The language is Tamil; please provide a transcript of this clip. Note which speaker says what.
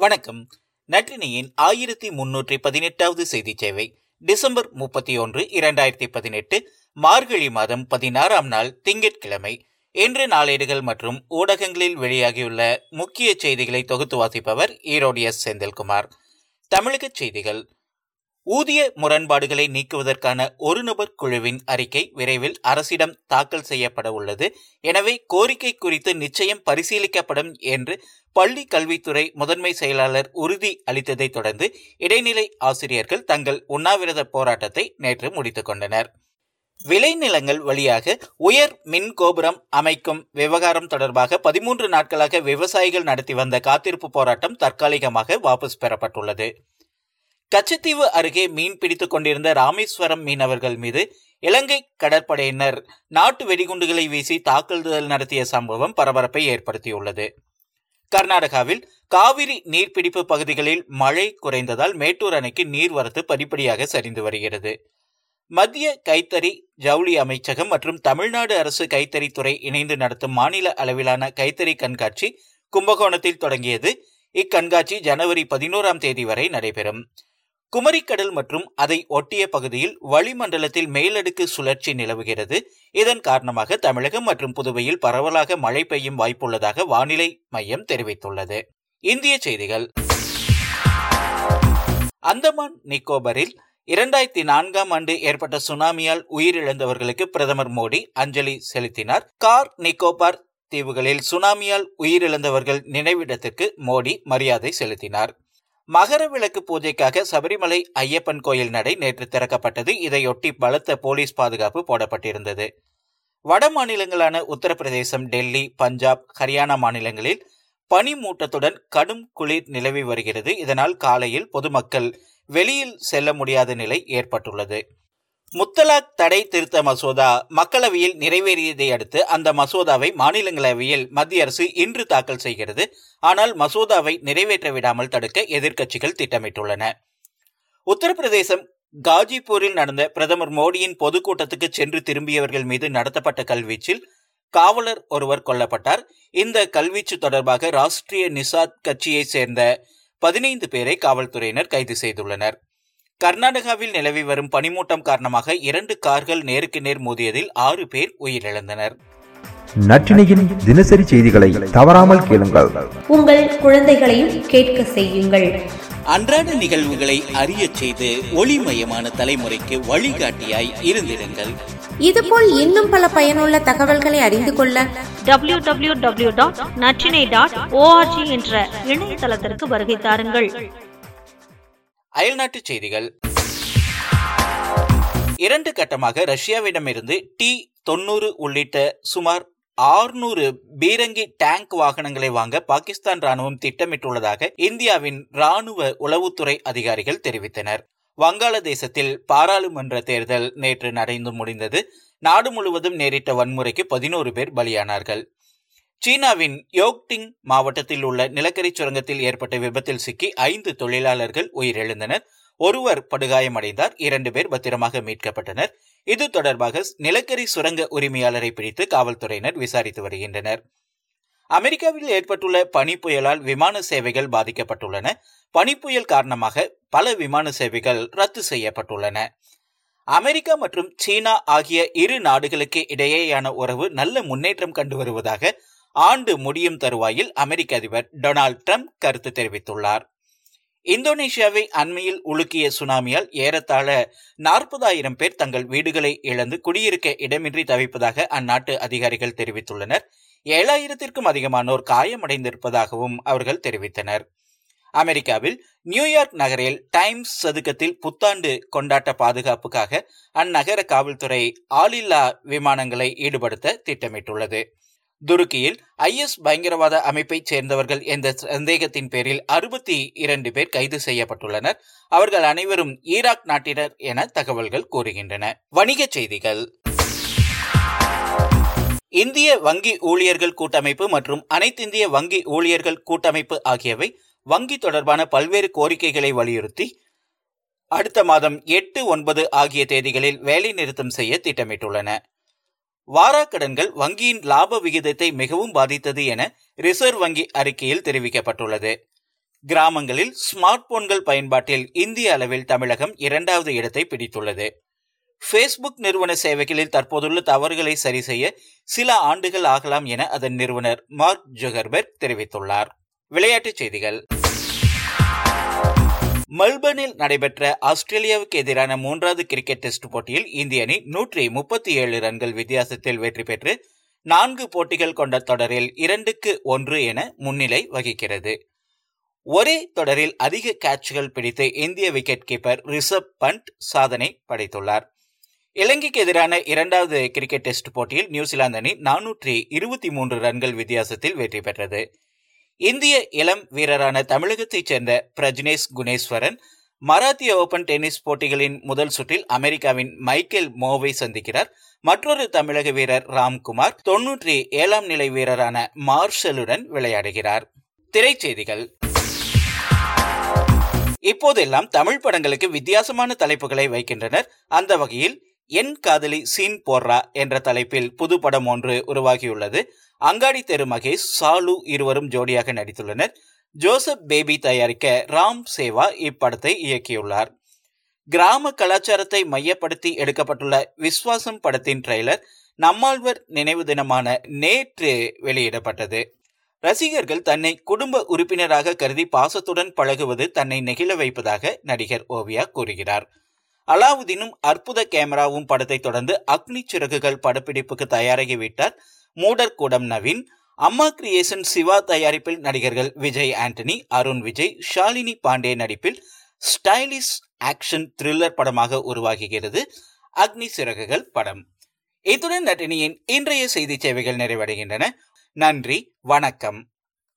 Speaker 1: வணக்கம். நற்றினியின் ஆயிரத்தி முன்னூற்றி பதினெட்டாவது செய்தி சேவை டிசம்பர் முப்பத்தி ஒன்று இரண்டாயிரத்தி பதினெட்டு மார்கழி மாதம் பதினாறாம் நாள் திங்கட்கிழமை. இன்று நாளேடுகள் மற்றும் ஊடகங்களில் வெளியாகியுள்ள முக்கிய செய்திகளை தொகுத்து வாசிப்பவர் ஈரோடியஸ் செந்தில்குமார். தமிழக செய்திகள். ஊதிய முரண்பாடுகளை நீக்குவதற்கான ஒரு நபர் குழுவின் அறிக்கை விரைவில் அரசிடம் தாக்கல் செய்யப்பட உள்ளது. எனவே கோரிக்கை குறித்து நிச்சயம் பரிசீலிக்கப்படும் என்று பள்ளி கல்வித்துறை முதன்மை செயலாளர் உறுதி அளித்ததை தொடர்ந்து இடைநிலை ஆசிரியர்கள் தங்கள் உண்ணாவிரத போராட்டத்தை நேற்று முடித்துக் கொண்டனர். விளைநிலங்கள் வழியாக உயர் மின் கோபுரம் அமைக்கும் விவகாரம் தொடர்பாக பதிமூன்று நாட்களாக விவசாயிகள் நடத்தி வந்த காத்திருப்பு போராட்டம் தற்காலிகமாக வாபஸ் பெறப்பட்டுள்ளது. கச்சத்தீவு அருகே மீன் பிடித்துக் கொண்டிருந்த ராமேஸ்வரம் மீனவர்கள் மீது இலங்கை கடற்படையினர் நாட்டு வெடிகுண்டுகளை வீசி தாக்குதல் நடத்திய சம்பவம் பரபரப்பை ஏற்படுத்தியுள்ளது. கர்நாடகாவில் காவிரி நீர்பிடிப்பு பகுதிகளில் மழை குறைந்ததால் மேட்டூர் அணைக்கு நீர்வரத்து படிப்படியாக சரிந்து வருகிறது. மத்திய கைத்தறி ஜவுளி அமைச்சகம் மற்றும் தமிழ்நாடு அரசு கைத்தறித்துறை இணைந்து நடத்தும் மாநில அளவிலான கைத்தறி கண்காட்சி கும்பகோணத்தில் தொடங்கியது. இக்கண்காட்சி ஜனவரி பதினோராம் தேதி வரை நடைபெறும். குமரிக்கடல் மற்றும் அதை ஒட்டிய பகுதியில் வளிமண்டலத்தில் மேலடுக்கு சுழற்சி நிலவுகிறது. இதன் காரணமாக தமிழகம் மற்றும் புதுவையில் பரவலாக மழை பெய்யும் வாய்ப்புள்ளதாக வானிலை மையம் தெரிவித்துள்ளது. இந்திய செய்திகள். அந்தமான் நிக்கோபரில் இரண்டாயிரத்தி நான்காம் ஆண்டு ஏற்பட்ட சுனாமியால் உயிரிழந்தவர்களுக்கு பிரதமர் மோடி அஞ்சலி செலுத்தினார். கார் நிக்கோபார் தீவுகளில் சுனாமியால் உயிரிழந்தவர்கள் நினைவிடத்திற்கு மோடி மரியாதை செலுத்தினார். மகர விளக்கு பூஜைக்காக சபரிமலை ஐயப்பன் கோயில் நடை நேற்று திறக்கப்பட்டது. இதையொட்டி பலத்த போலீஸ் பாதுகாப்பு போடப்பட்டிருந்தது. வட மாநிலங்களான உத்தரப்பிரதேசம் டெல்லி பஞ்சாப் ஹரியானா மாநிலங்களில் பனிமூட்டத்துடன் கடும் குளிர் நிலவி வருகிறது. இதனால் காலையில் பொதுமக்கள் வெளியில் செல்ல முடியாத நிலை ஏற்பட்டுள்ளது. முத்தலாக் தடை திருத்த மசோதா மக்களவையில் நிறைவேறியதை அடுத்து அந்த மசோதாவை மாநிலங்களவையில் மத்திய அரசு இன்று தாக்கல் செய்கிறது. ஆனால் மசோதாவை நிறைவேற்ற விடாமல் தடுக்க எதிர்க்கட்சிகள் திட்டமிட்டுள்ளன. உத்தரப்பிரதேசம் காஜிப்பூரில் நடந்த பிரதமர் மோடியின் பொதுக்கூட்டத்துக்கு சென்று திரும்பியவர்கள் மீது நடத்தப்பட்ட கல்வீச்சில் காவலர் ஒருவர் கொல்லப்பட்டார். இந்த கல்வீச்சு தொடர்பாக ராஷ்டிரிய நிசாத் கட்சியைச் சேர்ந்த பதினைந்து பேரை காவல்துறையினர் கைது செய்துள்ளனர். கர்நாடகாவில் நிலவி வரும் பனிமூட்டம் காரணமாக இரண்டு கார்கள் நேருக்கு நேர் மோதியதில் ஆறு பேர் உயிரிழந்தனர்.
Speaker 2: நற்றினையின் தினசரி செய்திகளை தவறாமல் கேளுங்கள்.
Speaker 3: உங்கள் குழந்தைகளையும் கேட்க செய்யுங்கள்.
Speaker 1: அன்றாட நிகழ்வுகளை அறிய செய்து ஒளிமயமான தலைமுறைக்கு வழிகாட்டியாய் இருந்திருங்கள்
Speaker 3: இதுபோல் இன்னும் பல பயனுள்ள தகவல்களை அறிந்து கொள்ள
Speaker 4: W W W dot Natrinai dot ORG என்ற இணையதளத்திற்கு வருகை தாருங்கள்.
Speaker 1: அயல்நாட்டு செய்திகள். இரண்டு கட்டமாக ரஷ்யாவிடமிருந்து டி தொன்னூறு உள்ளிட்ட சுமார் ஆறுநூறு பீரங்கி டேங்க் வாகனங்களை வாங்க பாகிஸ்தான் ராணுவம் திட்டமிட்டுள்ளதாக இந்தியாவின் ராணுவ உளவுத்துறை அதிகாரிகள் தெரிவித்தனர். வங்காளதேசத்தில் பாராளுமன்ற தேர்தல் நேற்று நடந்து முடிந்தது. நாடு முழுவதும் நேரிட்ட வன்முறைக்கு பதினோரு பேர் பலியானார்கள். சீனாவின் யோக்டிங் மாவட்டத்தில் உள்ள நிலக்கரி சுரங்கத்தில் ஏற்பட்ட விபத்தில் சிக்கி ஐந்து தொழிலாளர்கள் உயிரிழந்தனர். ஒருவர் படுகாயமடைந்தார். இரண்டு பேர் பத்திரமாக மீட்கப்பட்டனர். இது தொடர்பாக நிலக்கரி சுரங்க உரிமையாளரை பிடித்து காவல்துறையினர் விசாரித்து வருகின்றனர். அமெரிக்காவில் ஏற்பட்டுள்ள பனி புயலால் விமான சேவைகள் பாதிக்கப்பட்டுள்ளன. பனிப்புயல் காரணமாக பல விமான சேவைகள் ரத்து செய்யப்பட்டுள்ளன. அமெரிக்கா மற்றும் சீனா ஆகிய இரு நாடுகளுக்கு இடையேயான உறவு நல்ல முன்னேற்றம் கண்டு வருவதாக ஆண்டு முடியும் தருவாயில் அமெரிக்க அதிபர் டொனால்ட் ட்ரம்ப் கருத்து தெரிவித்துள்ளார். இந்தோனேஷியாவை அண்மையில் உலுக்கிய சுனாமியால் ஏறத்தாழ நாற்பதாயிரம் பேர் தங்கள் வீடுகளை இழந்து குடியிருக்க இடமின்றி தவிப்பதாக அந்நாட்டு அதிகாரிகள் தெரிவித்துள்ளனர். ஏழாயிரத்திற்கும் அதிகமானோர் காயமடைந்திருப்பதாகவும் அவர்கள் தெரிவித்தனர். அமெரிக்காவில் நியூயார்க் நகரில் டைம்ஸ் சதுக்கத்தில் புத்தாண்டு கொண்டாட்ட பாதுகாப்புக்காக அந்நகர காவல்துறை ஆளில்லா விமானங்களை ஈடுபடுத்த திட்டமிட்டுள்ளது. துருக்கியில் ஐஎஸ் பயங்கரவாத அமைப்பைச் சேர்ந்தவர்கள் என்ற சந்தேகத்தின் பேரில் அறுபத்தி இரண்டு பேர் கைது செய்யப்பட்டுள்ளனர். அவர்கள் அனைவரும் ஈராக் நாட்டினர் என தகவல்கள் கூறுகின்றன. வணிகச் செய்திகள். இந்திய வங்கி ஊழியர்கள் கூட்டமைப்பு மற்றும் அனைத்திந்திய வங்கி ஊழியர்கள் கூட்டமைப்பு ஆகியவை வங்கி தொடர்பான பல்வேறு கோரிக்கைகளை வலியுறுத்தி அடுத்த மாதம் எட்டு ஒன்பது ஆகிய தேதிகளில் வேலை நிறுத்தம் செய்ய திட்டமிட்டுள்ளன. வாராக்கடன்கள் வங்கியின் லாப விகிதத்தை மிகவும் பாதித்தது என ரிசர்வ் வங்கி அறிக்கையில் தெரிவிக்கப்பட்டுள்ளது. கிராமங்களில் ஸ்மார்ட் போன்கள் பயன்பாட்டில் இந்திய அளவில் தமிழகம் இரண்டாவது இடத்தை பிடித்துள்ளது. ஃபேஸ்புக் நிறுவன சேவைகளில் தற்போதுள்ள தவறுகளை சரி செய்ய சில ஆண்டுகள் ஆகலாம் என அதன் நிறுவனர் மார்க் ஜுகர்பெர்க் தெரிவித்துள்ளார். விளையாட்டுச் செய்திகள். மெல்பர்னில் நடைபெற்ற ஆஸ்திரேலியாவுக்கு எதிரான மூன்றாவது கிரிக்கெட் டெஸ்ட் போட்டியில் இந்திய அணி நூற்றி முப்பத்தி ஏழு ரன்கள் வித்தியாசத்தில் வெற்றி பெற்று நான்கு போட்டிகள் கொண்ட தொடரில் இரண்டுக்கு ஒன்று என முன்னிலை வகிக்கிறது. ஒரே தொடரில் அதிக கேட்ச்கள் பிடித்து இந்திய விக்கெட் கீப்பர் ரிஷப் பண்ட் சாதனை படைத்துள்ளார். இலங்கைக்கு எதிரான இரண்டாவது கிரிக்கெட் டெஸ்ட் போட்டியில் நியூசிலாந்து அணி நானூற்றி இருபத்தி மூன்று ரன்கள் வித்தியாசத்தில் வெற்றி பெற்றது. இந்திய இளம் வீரரான தமிழகத்தைச் சேர்ந்த பிரஜ்னேஷ் குணேஸ்வரன் மராத்திய ஓபன் டென்னிஸ் போட்டிகளின் முதல் சுற்றில் அமெரிக்காவின் மைக்கேல் மோவை சந்திக்கிறார். மற்றொரு தமிழக வீரர் ராம்குமார் தொன்னூற்றி ஏழாம் நிலை வீரரான மார்ஷலுடன் விளையாடுகிறார். திரைச்செய்திகள். இப்போதெல்லாம் தமிழ் படங்களுக்கு வித்தியாசமான தலைப்புகளை வைக்கின்றனர். அந்த வகையில் என் காதலி சீன் போர்ரா என்ற தலைப்பில் புது படம் ஒன்று உருவாகியுள்ளது. அங்காடி தெரு மகேஷ் சாலு இருவரும் ஜோடியாக நடித்துள்ளனர். ஜோசப் பேபி தயாரிக்க ராம் சேவா இப்படத்தை இயக்கியுள்ளார். கிராம கலாச்சாரத்தை மையப்படுத்தி எடுக்கப்பட்டுள்ள விஸ்வாசம் படத்தின் ட்ரெய்லர் நம்மாழ்வர் நினைவு தினமான நேற்று வெளியிடப்பட்டது. ரசிகர்கள் தன்னை குடும்ப உறுப்பினராக கருதி பாசத்துடன் பழகுவது தன்னை நெகிழ வைப்பதாக நடிகர் ஓவியா கூறுகிறார். அலாவுதீனும் அற்புத கேமராவும் படத்தை தொடர்ந்து அக்னி சிறகுகள் படப்பிடிப்புக்கு தயாராகிவிட்டார் மூடர் கூடம் நவீன் அம்மா கிரியேஷன் சிவா தயாரிப்பில் நடிகர்கள் விஜய் ஆண்டனி அருண் விஜய் ஷாலினி பாண்டே நடிப்பில் ஸ்டைலிஷ் ஆக்ஷன் த்ரில்லர் படமாக உருவாகுகிறது அக்னி சிறகுகள் படம். இத்துடன் நட்டினியின் இன்றைய செய்தி சேவைகள் நிறைவடைகின்றன. நன்றி வணக்கம்.